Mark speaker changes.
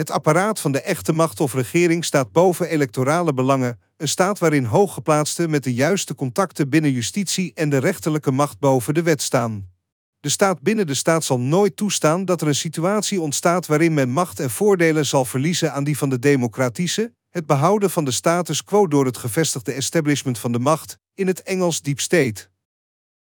Speaker 1: Het apparaat van de echte macht of regering staat boven electorale belangen, een staat waarin hooggeplaatsten met de juiste contacten binnen justitie en de rechterlijke macht boven de wet staan. De staat binnen de staat zal nooit toestaan dat er een situatie ontstaat waarin men macht en voordelen zal verliezen aan die van de democratische, het behouden van de status quo door het gevestigde establishment van de macht, in het Engels deep state.